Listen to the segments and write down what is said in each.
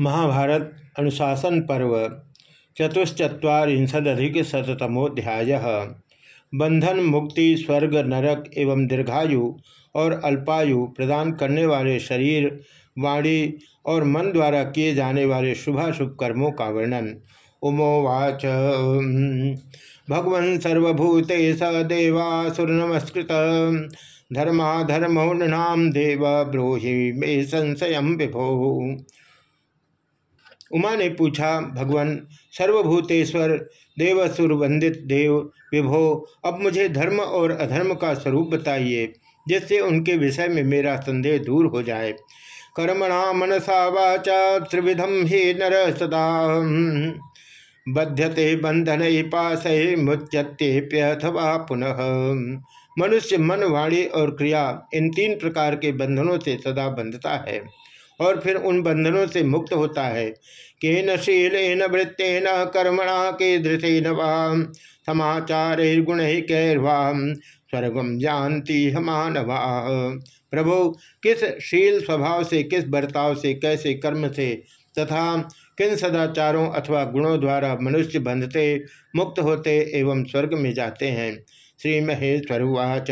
महाभारत अनुशासन पर्व चतुश्चत्वारिशदिक शतमोध्याय बंधन, मुक्ति, स्वर्ग, नरक एवं दीर्घायु और अल्पायु प्रदान करने वाले शरीर, वाणी और मन द्वारा किए जाने वाले शुभाशुभ कर्मों का वर्णन। उमोवाच भगवन् सर्वभूते स देवासुर नमस्कृत। धर्माधर्मो नृणाम देव ब्रोहि मे संशय विभो। उमा ने पूछा, भगवान, सर्वभूतेश्वर देवसुर वंदित देव विभो, अब मुझे धर्म और अधर्म का स्वरूप बताइए, जिससे उनके विषय में मेरा संदेह दूर हो जाए। कर्मणा मनसा वाचा त्रिविधम ही नर सदा। बध्यते बंधन पास मुच्यतेप्यथवा पुनः। मनुष्य, मन, वाणी और क्रिया इन तीन प्रकार के बंधनों से सदा बंधता है। और फिर उन बंधनों से मुक्त होता है। के न शीलन वृत्तेन कर्मणा, के दृशेन वाम समाचार गुण कैर्वाम स्वर्गम जानती मानवा। प्रभु, किस शील स्वभाव से, किस बर्ताव से, कैसे कर्म से तथा किन सदाचारों अथवा गुणों द्वारा मनुष्य बंधते, मुक्त होते एवं स्वर्ग में जाते हैं? श्री महेश्वर उवाच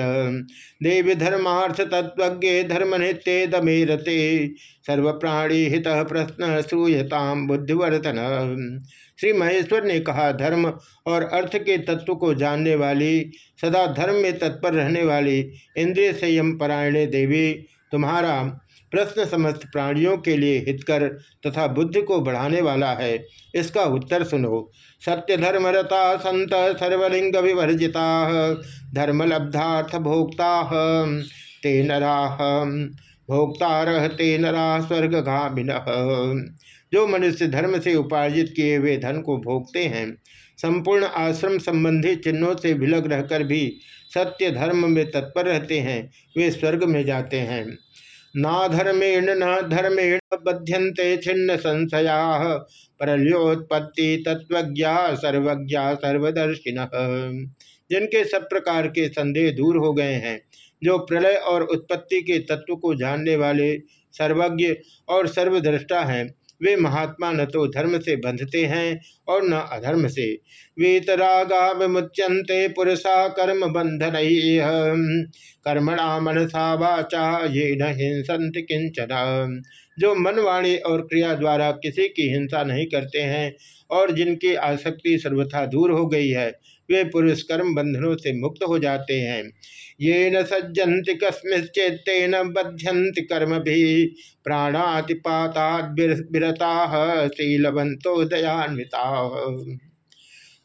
देवी धर्मार्थ तत्व धर्म नित्य दमेरते। सर्व प्राणी हित प्रश्न श्रूयताम बुद्धिवर्धन। श्री महेश्वर ने कहा, धर्म और अर्थ के तत्व को जानने वाली, सदा धर्म में तत्पर रहने वाली, इंद्रिय संयम परायणे देवी, तुम्हारा प्रश्न समस्त प्राणियों के लिए हितकर तथा बुद्धि को बढ़ाने वाला है। इसका उत्तर सुनो। सत्य धर्मरता संत सर्वलिंग विवर्जिता, धर्मलब्धार्थ भोक्ता, ते नरा। भोक्ता ते नरा स्वर्गामिन जो मनुष्य धर्म से उपार्जित किए हुए धन को भोगते हैं, संपूर्ण आश्रम संबंधी चिन्हों से विलग रहकर भी सत्य धर्म में तत्पर रहते हैं, वे स्वर्ग में जाते हैं। नाधर्मेण न धर्मेण बध्यंते छिन्न संशया, परल्योत्पत्ति तत्वज्ञा सर्वज्ञा सर्वदर्शिन। जिनके सब प्रकार के संदेह दूर हो गए हैं, जो प्रलय और उत्पत्ति के तत्व को जानने वाले सर्वज्ञ और सर्वद्रष्टा हैं, वे महात्मा न तो धर्म से बंधते हैं और न अधर्म से। वीतरागा विमुच्यंते पुरुषा कर्म बंधन कर्मणा मनसा वाचा ये न हिंसंत किंचन जो मनवाणी और क्रिया द्वारा किसी की हिंसा नहीं करते हैं और जिनकी आसक्ति सर्वथा दूर हो गई है, वे पुरुष कर्म बंधनों से मुक्त हो जाते हैं। ये न सज्जंति कस्मिश्चेत्तेन बध्यंत कर्म भी प्राणातिपाता शीलवंतो दयान्विता।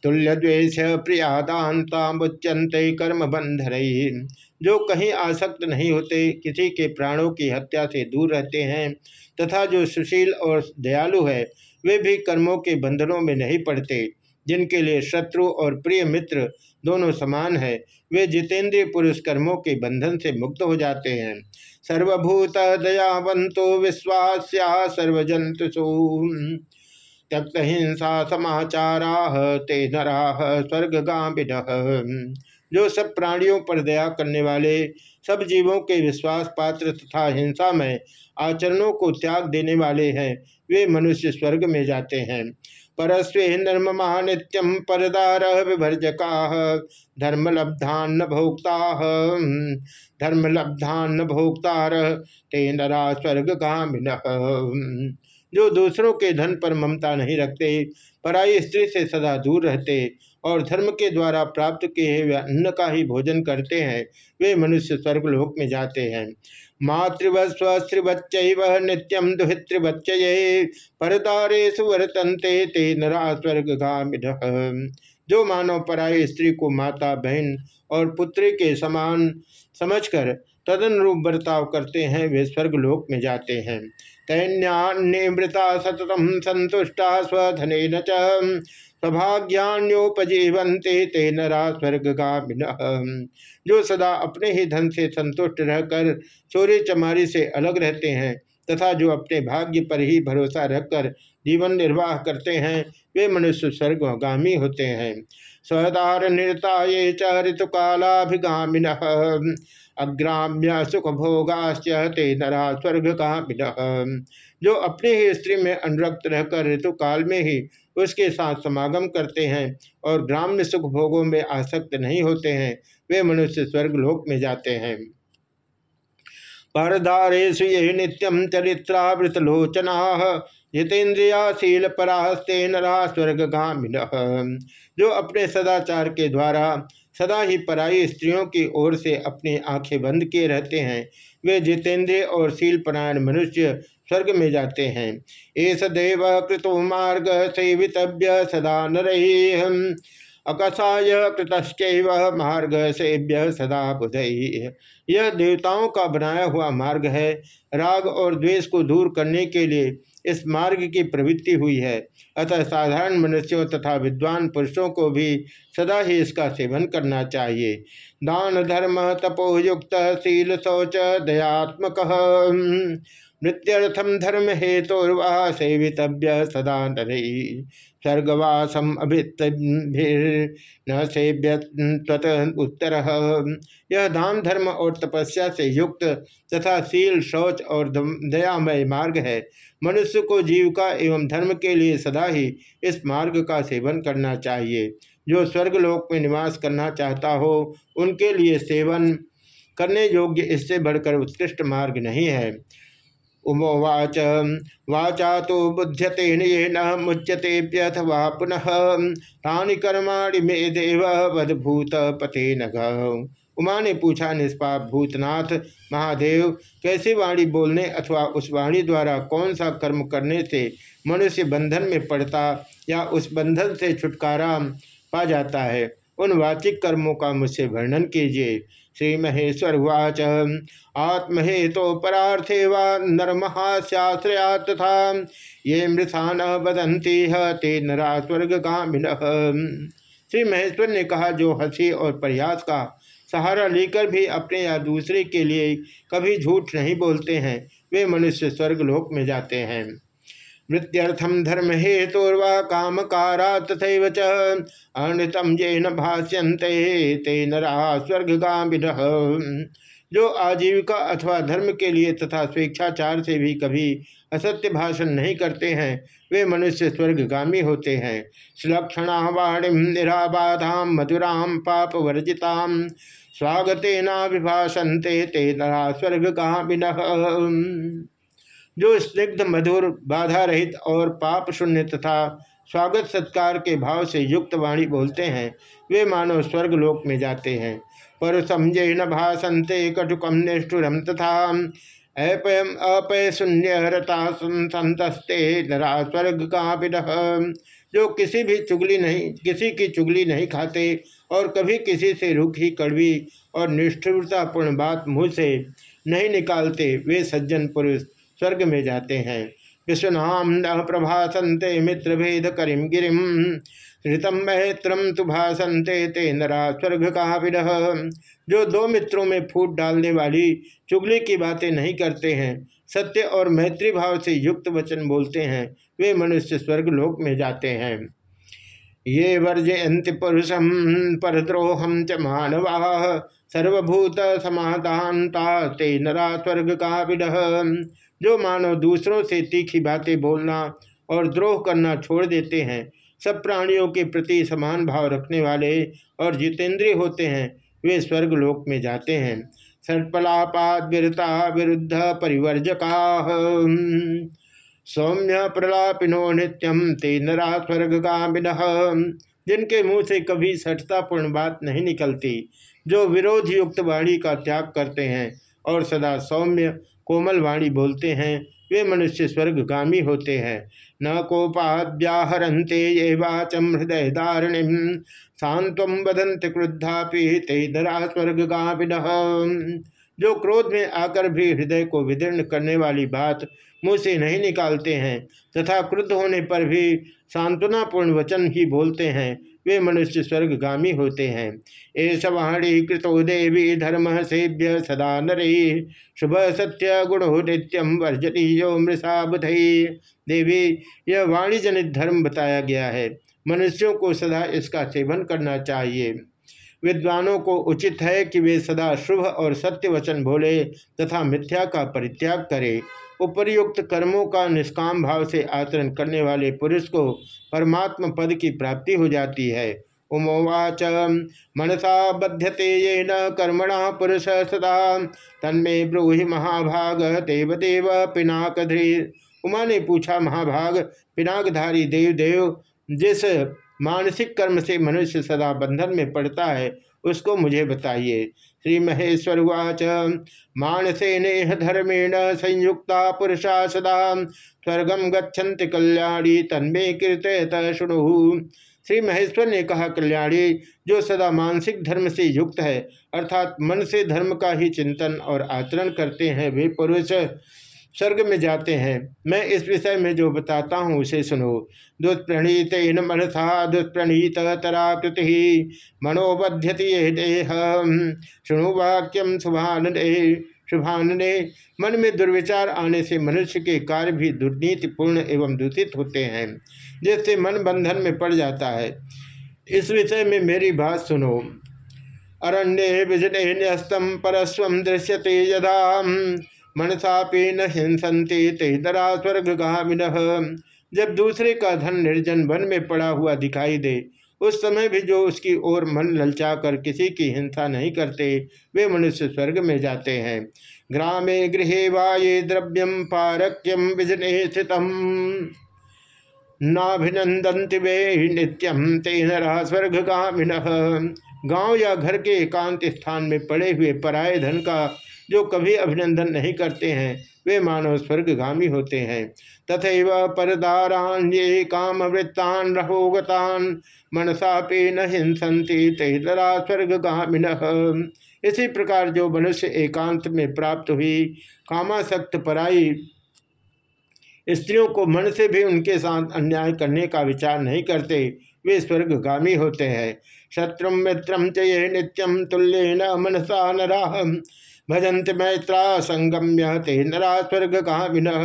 तुल्य द्वेष मुच्यंते कर्म बंधन जो कहीं आसक्त नहीं होते, किसी के प्राणों की हत्या से दूर रहते हैं, तथा जो सुशील और दयालु है, वे भी कर्मों के बंधनों में नहीं पड़ते। जिनके लिए शत्रु और प्रिय मित्र दोनों समान है, वे जितेंद्रिय पुरुष कर्मों के बंधन से मुक्त हो जाते हैं। सर्वभूत दयावंतो विश्वास्या सर्वजंतु त्यक्त हिंसा समाचारा ते नरा स्वर्गामिन जो सब प्राणियों पर दया करने वाले, सब जीवों के विश्वास पात्र तथा हिंसा में आचरणों को त्याग देने वाले हैं, वे मनुष्य स्वर्ग में जाते हैं। परस्वे निर्ममा नित्यम परदार विभर्जका धर्मलब्धान्न भोक्ता। धर्मलब्धान्न भोक्तार, ते नरा स्वर्ग कामिन जो दूसरों के धन पर ममता नहीं रखते, पराई स्त्री से सदा दूर रहते और धर्म के द्वारा प्राप्त किए हुए अन्न का ही भोजन करते हैं, वे मनुष्य स्वर्गलोक में जाते हैं। मातृवस्वस्त्रिवच्च नित्यम दुहितृवच्च परदारेशु वर्तन्ते ते नरा स्वर्गामिड जो मानव पराय स्त्री को माता, बहन और पुत्री के समान समझकर तदनुरूप बर्ताव करते हैं, वे स्वर्गलोक में जाते हैं। तैन्यान्यमृता सततम संतुष्टा स्वधन च ते नरा स्वर्गामिन जो सदा अपने ही धन से संतुष्ट रहकर, चोरी चमारी से अलग रहते हैं, तथा जो अपने भाग्य पर ही भरोसा रखकर जीवन निर्वाह करते हैं, वे मनुष्य स्वर्गामी होते हैं। स्वदार निरता ये च अग्राम्य सुख भोगाश्च ते नरा स्वर्ग का जो अपने ही स्त्री में अनुरक्त रहकर ऋतु काल में ही उसके साथ समागम करते हैं और ग्राम्य सुख भोगों में आसक्त नहीं होते हैं, वे मनुष्य स्वर्ग लोक में जाते हैं। परदारेशु ये नित्यम चरित्रावृतलोचना जितेन्द्रियाशील पराहस्ते नरा स्वर्गामिन जो अपने सदाचार के द्वारा सदा ही पराई स्त्रियों की ओर से अपनी आँखें बंद किए रहते हैं। वे जितेंद्रिय और शीलपरायण मनुष्य स्वर्ग में जाते हैं। एस देव कृतो मार्ग सेवितव्य सदा नर अकसाय कृतश्चैव मार्ग सेव्य सदा बुध। यह देवताओं का बनाया हुआ मार्ग है। राग और द्वेष को दूर करने के लिए इस मार्ग की प्रवृत्ति हुई है। अतः साधारण मनुष्यों तथा विद्वान पुरुषों को भी सदा ही इसका सेवन करना चाहिए। दान धर्म तपोयुक्त, शील शौच, दयात्मक। नृत्यर्थम धर्म हेतुर्वा सेवितव्य सदा नरी स्वर्गवासम सेव्य उत्तर। यह दान, धर्म और तपस्या से युक्त तथा शील, शौच और दयामय मार्ग है, मनुष्य को जीविका एवं धर्म के लिए सदा ही इस मार्ग का सेवन करना चाहिए। जो स्वर्गलोक में निवास करना चाहता हो, उनके लिए सेवन करने योग्य इससे बढ़कर उत्कृष्ट मार्ग नहीं है। उमोवाच वाचा। तो बुध्यते न मुच्यते वा पुनः। तानि कर्माणि मे देव वदभूत पते नघ उमा ने पूछा निष्पाप भूतनाथ, महादेव, कैसे वाणी बोलने अथवा उस वाणी द्वारा कौन सा कर्म करने से मनुष्य बंधन में पड़ता या उस बंधन से छुटकारा पा जाता है? उन वाचिक कर्मों का मुझसे वर्णन कीजिए। श्री महेश्वर वाच आत्महेतो तो परार्थे व नरमहाश्याश्रया तथा ये मृषा न बदंती ते नरा स्वर्ग श्री महेश्वर ने कहा, जो हँसी और प्रयास का सहारा लेकर भी अपने या दूसरे के लिए कभी झूठ नहीं बोलते हैं, वे मनुष्य स्वर्गलोक में जाते हैं। मृत्यर्थम धर्म हेतुर्वा काम कारा तथा च अनृतम न भाष्यंते ते नरा स्वर्गामिन जो आजीविका अथवा धर्म के लिए तथा स्वेच्छाचार से भी कभी असत्य भाषण नहीं करते हैं, वे मनुष्य स्वर्गगामी होते हैं। सुलक्षणा वाणिम निराबाधाम मधुराम पाप वर्जिताम स्वागतेनाभिभाषंते ते नरा स्वर्गामिन जो स्निग्ध मधुर बाधा रहित और पाप शून्य तथा स्वागत सत्कार के भाव से युक्त वाणी बोलते हैं, वे मानव स्वर्ग लोक में जाते हैं। पर समझे न भाषंते कटुकम निष्ठुरम तथा अपयम अपय शून्य हरता संतस्ते नरा स्वर्ग का जो किसी भी चुगली नहीं, किसी की चुगली नहीं खाते और कभी किसी से रुखी कड़वी और निष्ठुरतापूर्ण बात मुँह से नहीं निकालते, वे सज्जन पुरुष स्वर्ग में जाते हैं। विश्वनाम प्रभासंते मित्र भेद करीम गिरिम ऋतम महेत्रम तु ते नरा स्वर्ग कहा विरह। जो दो मित्रों में फूट डालने वाली चुगली की बातें नहीं करते हैं, सत्य और मैत्री भाव से युक्त वचन बोलते हैं, वे मनुष्य स्वर्ग लोक में जाते हैं। ये वर्जयंति पुरुषम परद्रोहम च मानवा, सर्वभूत समाधानता ते नरा स्वर्ग का विडह जो मानव दूसरों से तीखी बातें बोलना और द्रोह करना छोड़ देते हैं, सब प्राणियों के प्रति समान भाव रखने वाले और जितेंद्रिय होते हैं, वे स्वर्ग लोक में जाते हैं। सर्पलापात विरता विरुद्ध परिवर्जका। सौम्य प्रलापिनो नित्यम ते नरा स्वर्ग जिनके मुँह से कभी सठतापूर्ण बात नहीं निकलती, जो विरोध युक्त वाणी का त्याग करते हैं और सदा सौम्य कोमल वाणी बोलते हैं, वे मनुष्य स्वर्गगामी होते हैं। न कोपाद्याहरते ये वाचम हृदय दारिणी शांतम बदंत क्रुद्धापि ते धरा स्वर्गगामिन। जो क्रोध में आकर भी हृदय को विदीर्ण करने वाली बात मुँह से नहीं निकालते हैं, तथा क्रुद्ध होने पर भी सांत्वनापूर्ण वचन ही बोलते हैं वे मनुष्य स्वर्गगामी होते हैं। एस वाणी कृतो देवी धर्म सेव्य सदा नरी। शुभ सत्य गुण नित्यम वर्जती जो मृषा बुधई देवी, यह वाणी जनित धर्म बताया गया है। मनुष्यों को सदा इसका सेवन करना चाहिए। विद्वानों को उचित है कि वे सदा शुभ और सत्य वचन बोले तथा मिथ्या का परित्याग करे। उपर्युक्त कर्मों का निष्काम भाव से आचरण करने वाले पुरुष को परमात्म पद की प्राप्ति हो जाती है। उमोवाच, मनसा बध्यते ये न कर्मणा पुरुष सदा। तन्मे ब्रूहि महाभाग देव देव पिनाकध्री उमा ने पूछा, महाभाग, पिनाकधारी देव देव जिस मानसिक कर्म से मनुष्य सदा बंधन में पड़ता है, उसको मुझे बताइए। श्री महेश्वर उवाच मानसे नेह धर्मेण संयुक्ता पुरुषा सदा। स्वर्गम गच्छन्ति कल्याणी, तन्मे कीर्तयत शुणु। श्री महेश्वर ने कहा, कल्याणी, जो सदा मानसिक धर्म से युक्त है, अर्थात मन से धर्म का ही चिंतन और आचरण करते हैं, वे पुरुष स्वर्ग में जाते हैं। मैं इस विषय में जो बताता हूँ, उसे सुनो। दुष्प्रणीत इन मनसा दुष्प्रणीत तराकृति मनोबध्यति ये देह शुणु वाक्यम शुभान शुभान ने मन में दुर्विचार आने से मनुष्य के कार्य भी दुर्नीतिपूर्ण एवं दूषित होते हैं, जिससे मन बंधन में पड़ जाता है। इस विषय में मेरी बात सुनो। अरण्य विजने न्यस्तम परस्व दृश्यते यदा मनसापी न हिंसंती तेदरा स्वर्ग गामिन जब दूसरे का धन निर्जन वन में पड़ा हुआ दिखाई दे, उस समय भी जो उसकी ओर मन ललचा कर किसी की हिंसा नहीं करते, वे मनुष्य स्वर्ग में जाते हैं। ग्रामे गृह वाये द्रव्यम पारक्यम विजने स्थित नाभिनंदंति वे नित्यम तेन स्वर्ग गामिन गाँव या घर के एकांत स्थान में पड़े हुए पराये धन का जो कभी अभिनंदन नहीं करते हैं, वे मानव स्वर्गगामी होते हैं। तथा परदारान ये काम वृत्तान रहोगतान, मनसा पे न हिंसंती तेतरा स्वर्गगामिन। इसी प्रकार जो मनुष्य एकांत में प्राप्त हुई कामासक्त पराई, स्त्रियों को मन से भी उनके साथ अन्याय करने का विचार नहीं करते, वे स्वर्गगामी होते हैं। शत्रु मित्रम च ये नित्यम तुल्य न मनसा नराह भजंत मैत्रा संगम्य ते नरा स्वर्ग विनह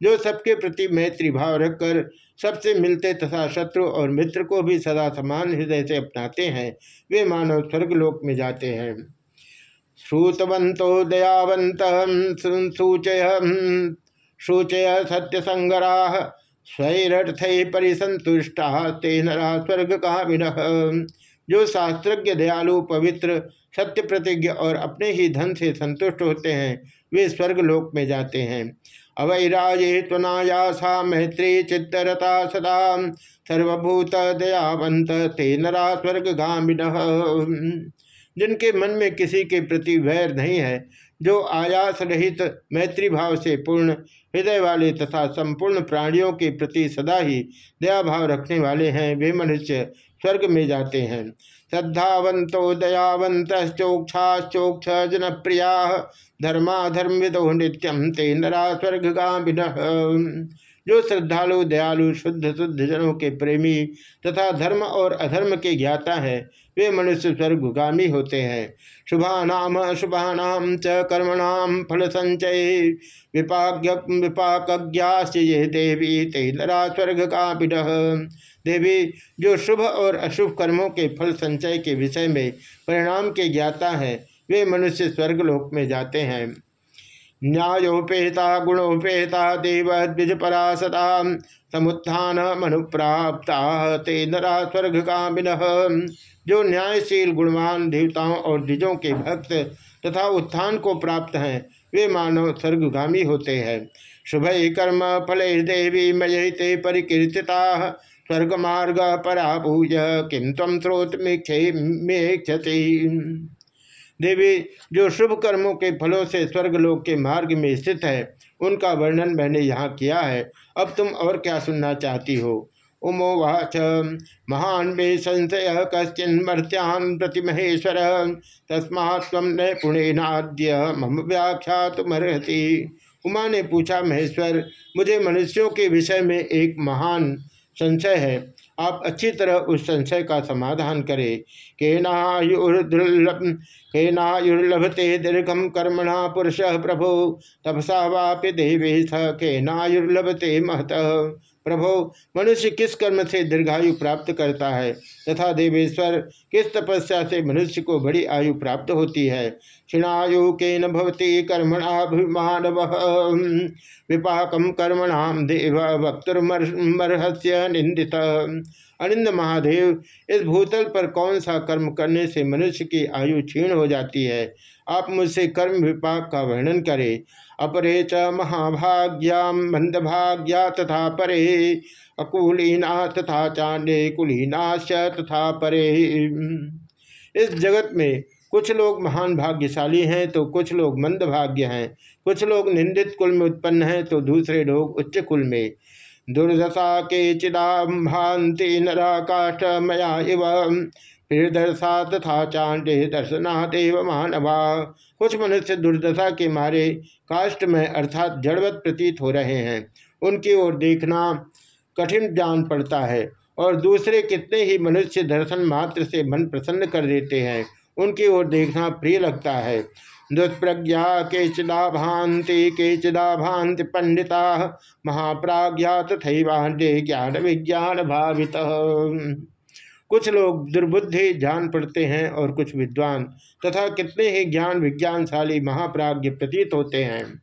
जो सबके प्रति मैत्री भाव रखकर सबसे मिलते तथा शत्रु और मित्र को भी सदा समान हृदय से अपनाते हैं, वे मानव स्वर्गलोक में जाते हैं। श्रुतवंतो दयावंत सूचय शूचय सत्य संगरा स्वैरर्थ परिसंतुष्टा ते नरा स्वर्ग विनह जो शास्त्रज्ञ, दयालु, पवित्र सत्य प्रतिज्ञ और अपने ही धन से संतुष्ट होते हैं, वे स्वर्ग लोक में जाते हैं। अवैराजे त्वनायासा मैत्री चित्तरता सदा। सर्वभूत दयावंत ते नरा स्वर्ग गामिन जिनके मन में किसी के प्रति वैर नहीं है, जो आयास रहित मैत्री भाव से पूर्ण, हृदय वाले तथा संपूर्ण प्राणियों के प्रति सदा ही दया भाव रखने वाले हैं, वे मनुष्य स्वर्ग में जाते हैं। श्रद्धावंतो दयावंत चोक्षाश्चोक्ष जनप्रिया धर्माधर्म विदो नित्यम ते नरा स्वर्ग जो श्रद्धालु, दयालु, शुद्ध शुद्ध जनों के प्रेमी तथा धर्म और अधर्म के ज्ञाता है, वे मनुष्य स्वर्गगामी होते हैं। शुभानाम, अशुभानाम च कर्मणाम फल संचय विपाक्य विपाक्याश्च ये देवी ते नरा स्वर्ग का देवी, जो शुभ और अशुभ कर्मों के फल संचय के विषय में परिणाम के ज्ञाता है, वे मनुष्य स्वर्गलोक में जाते हैं। न्यायोपेता गुणोपेता देव द्विजपरा सदा समुत्थान मनुप्राप्ता, ते नरा स्वर्ग कामिन जो न्यायशील, गुणवान देवताओं और द्विजों के भक्त तथा उत्थान को प्राप्त हैं, वे मानव स्वर्गगामी होते हैं। शुभ कर्म फल देवी मय ते परिकीर्तिता। स्वर्ग मार्ग पराभूज किम तम स्रोत में क्षति देवी, जो शुभ कर्मों के फलों से स्वर्गलोक के मार्ग में स्थित है, उनका वर्णन मैंने यहाँ किया है। अब तुम और क्या सुनना चाहती हो? उमोवाच महान में संशय कश्चिन मर्त्यान प्रतिमहेश्वर तस्मा न पुणेनाद्य मम व्याख्या तुमर्हति उमा ने पूछा, महेश्वर, मुझे मनुष्यों के विषय में एक महान संशय है। आप अच्छी तरह उस संशय का समाधान करें। केनायुर्दुर्लभ केनायुर्लभते दीर्घम कर्मणा पुरुष प्रभु। तपसा वाप्य देवेश केनायुर्लभते महत। प्रभो, मनुष्य किस कर्म से दीर्घायु प्राप्त करता है? तथा देवेश्वर, किस तपस्या से मनुष्य को बड़ी आयु प्राप्त होती है? क्षीणायु के नवती कर्मणाभिमान विपाकम कर्मणाम देव वक्तुर्मर्हस्य निंदित अनिंद महादेव, इस भूतल पर कौन सा कर्म करने से मनुष्य की आयु क्षीण हो जाती है? आप मुझसे कर्म विपाक का वर्णन करें। अपरे च महाभाग्या मंदभाग्या तथा परे, अकुलीना तथा चांडे कुलीना तथा परे। इस जगत में कुछ लोग महान भाग्यशाली हैं तो कुछ लोग मंद भाग्य हैं। कुछ लोग निंदित कुल में उत्पन्न हैं तो दूसरे लोग उच्च कुल में। दुर्दशा के चिदाभांति नरा काष्ठ मया इव। दर्शा तथा चांडे दर्शनादेव मानवा। कुछ मनुष्य दुर्दशा के मारे काष्ट में अर्थात जड़वत प्रतीत हो रहे हैं। उनकी ओर देखना कठिन जान पड़ता है और दूसरे कितने ही मनुष्य दर्शन मात्र से मन प्रसन्न कर देते हैं। उनकी ओर देखना प्रिय लगता है। दुष्प्रज्ञा केचिदा भांति केचिदा भांति पंडिता। महाप्राज्ञा तथा ज्ञान विज्ञान भावित। कुछ लोग दुर्बुद्धि जान पड़ते हैं और कुछ विद्वान तथा कितने ही ज्ञान विज्ञानशाली महाप्राज्ञ प्रतीत होते हैं।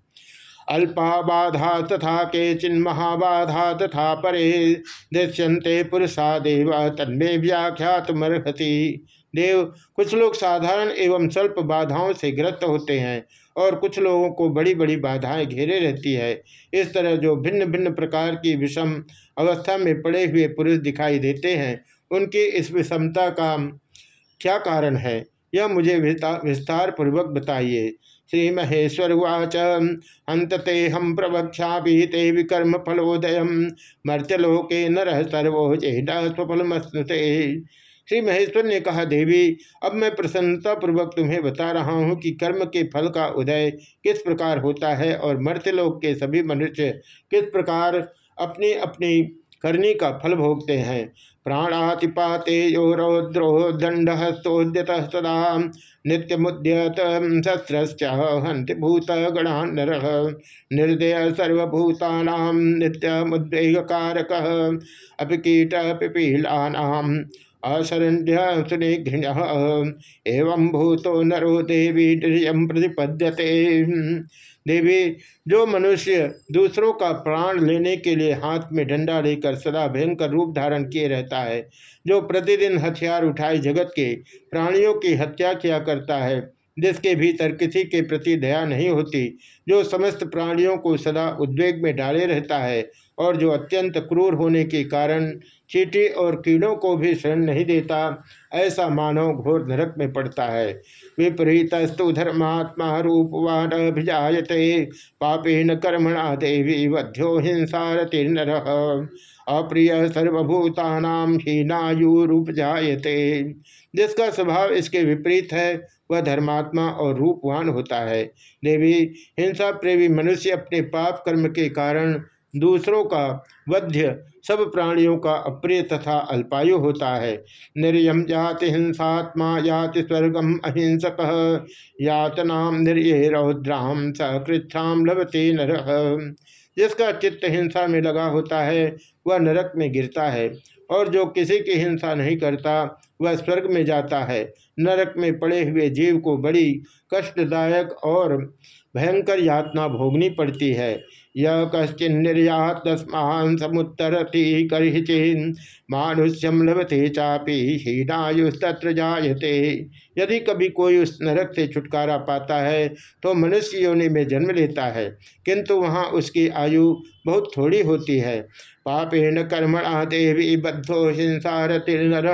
अल्पाबाधा तथा के चिन्ह महाबाधा तथा परे दृश्यंते पुरुषा देव तन्मे व्याख्यात मरहति। देव, कुछ लोग साधारण एवं स्वल्प बाधाओं से ग्रस्त होते हैं और कुछ लोगों को बड़ी बड़ी बाधाएँ घेरे रहती है। इस तरह जो भिन्न भिन्न प्रकार की विषम अवस्था में पड़े हुए पुरुष दिखाई देते हैं उनकी इस विषमता का क्या कारण है? यह मुझे विस्तार पूर्वक बताइए। श्री महेश्वर उच अंतते हम प्रवक्षा ते विकर्म फलोदय मर्त्यलोके नर सर्वो स्वफलमस्नुते श्री महेश्वर ने कहा, देवी, अब मैं प्रसन्नता पूर्वक तुम्हें बता रहा हूँ कि कर्म के फल का उदय किस प्रकार होता है और मर्त्यलोक के सभी मनुष्य किस प्रकार अपनी अपनी करनी का फल भोगते हैं। प्राणातिपाते यो रौद्रो दंड हस्तोद्यत सदा नित्य मुद्यत शस्त्रश्च हंति भूत गणान निर्दय सर्वभूता नित्य मुद्वेग कारक अपिकीट पिपीलानाम असरण्य सुनिघ्न। एवं भूतो नरो देवी प्रतिपद्यते। देवी, जो मनुष्य दूसरों का प्राण लेने के लिए हाथ में डंडा लेकर सदा भयंकर रूप धारण किए रहता है, जो प्रतिदिन हथियार उठाए जगत के प्राणियों की हत्या किया करता है, जिसके भीतर किसी के प्रति दया नहीं होती, जो समस्त प्राणियों को सदा उद्वेग में डाले रहता है और जो अत्यंत क्रूर होने के कारण चीटी और कीड़ों को भी शरण नहीं देता, ऐसा मानव घोर नरक में पड़ता है। विपरीतस्तु धर्मात्मा रूपवान अभिजाते पापेन कर्मणा देवी वध्यो हिंसारतिर्नर अप्रिय सर्वभूतानाम हीनायुरूपजाते जिसका स्वभाव इसके विपरीत है, वह धर्मात्मा और रूपवान होता है। देवी हिंसा प्रेमी मनुष्य अपने पाप कर्म के कारण दूसरों का वध्य सब प्राणियों का अप्रिय तथा अल्पायु होता है। निर्यम जाति हिंसात्मा, याति स्वर्गम अहिंसक यातनाम निर्य रौद्राम सकृच्छाम लभते नर। जिसका चित्त हिंसा में लगा होता है, वह नरक में गिरता है और जो किसी की हिंसा नहीं करता, वह स्वर्ग में जाता है। नरक में पड़े हुए जीव को बड़ी कष्टदायक और भयंकर यातना भोगनी पड़ती है। यह कश्चिन निर्यात तस्मान समुत्तरती करहिचिन मानुष्यम लभते चापी, हीनायुस्तत्र जायते। यदि कभी कोई उस नरक से छुटकारा पाता है तो मनुष्य योनि में जन्म लेता है, किंतु वहाँ उसकी आयु बहुत थोड़ी होती है। पापेण कर्मणा देवी बद्धो हिंसारतिर्नर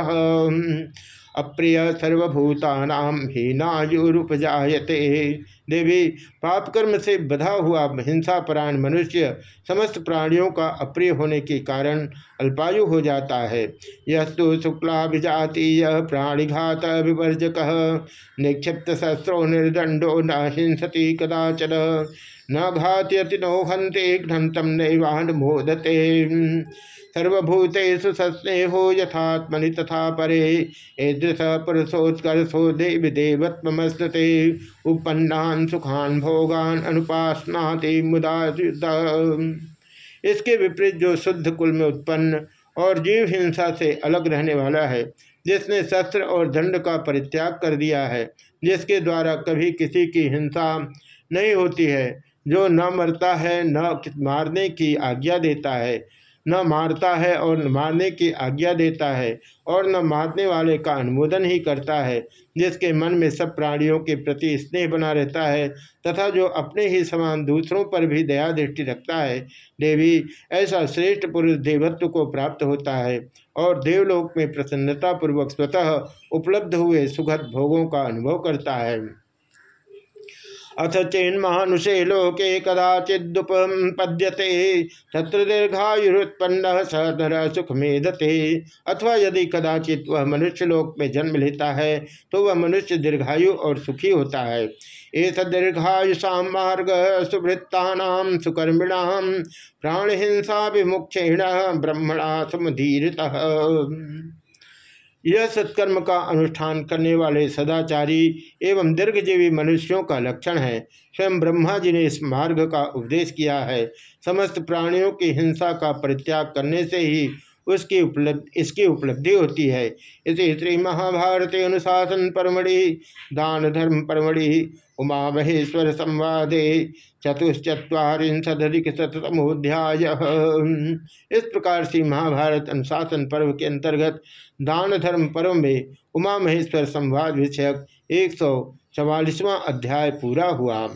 अप्रिय सर्वभूता हीनायुरूपजाते देवी, पापकर्म से बधा हुआ हिंसा परायण मनुष्य समस्त प्राणियों का अप्रिय होने के कारण अल्पायु हो जाता है। यस्तु शुक्लाभिजातीय प्राणिघात विवर्जक निक्षिप्त शस्त्रो निर्दंडो न हिंसती कदाचन। न घात्यति नो हंते घंतम नैवान मोदते। सर्वभूतेषु सस्नेहो यथात्मनि तथा परे। ईदृश पुरुषोत्कर्षो देवी देवत्वमस्तते उपन्नान सुखान भोगान अनुपासनाति मुदा इसके विपरीत जो शुद्ध कुल में उत्पन्न और जीव हिंसा से अलग रहने वाला है, जिसने शस्त्र और दंड का परित्याग कर दिया है, जिसके द्वारा कभी किसी की हिंसा नहीं होती है, जो न मरता है, न मारने की आज्ञा देता है। न मारता है और न मारने की आज्ञा देता है और न मारने वाले का अनुमोदन ही करता है, जिसके मन में सब प्राणियों के प्रति स्नेह बना रहता है तथा जो अपने ही समान दूसरों पर भी दया दृष्टि रखता है, देवी, ऐसा श्रेष्ठ पुरुष देवत्व को प्राप्त होता है और देवलोक में प्रसन्नतापूर्वक स्वतः उपलब्ध हुए सुखद भोगों का अनुभव करता है। अथ चेन्मानुषे लोके कदाचिदुपद्यते तत्र दीर्घायुरुत्पन्न स सुख मेधते अथवा यदि कदाचित वह मनुष्य लोक में जन्म लेता है तो वह मनुष्य दीर्घायु और सुखी होता है। एस दीर्घायुषा मार्ग सुवृत्ता सुकर्मिणाम प्राणहिंसा विमुक्षेण ब्रह्मणा समुदीरिता यह सत्कर्म का अनुष्ठान करने वाले सदाचारी एवं दीर्घजीवी मनुष्यों का लक्षण है। स्वयं ब्रह्मा जी ने इस मार्ग का उपदेश किया है। समस्त प्राणियों की हिंसा का परित्याग करने से ही उसकी उपलब्धि, इसकी उपलब्धि होती है। इसी श्री महाभारत अनुशासन परमढ़ि, दान धर्म परमढ़ि, उमा महेश्वर संवादे चतुश्चत्वारिशदिक शतमोध्याय इस प्रकार से महाभारत अनुशासन पर्व के अंतर्गत दान धर्म पर्व में उमा महेश्वर संवाद विषयक एक सौ अध्याय पूरा हुआ।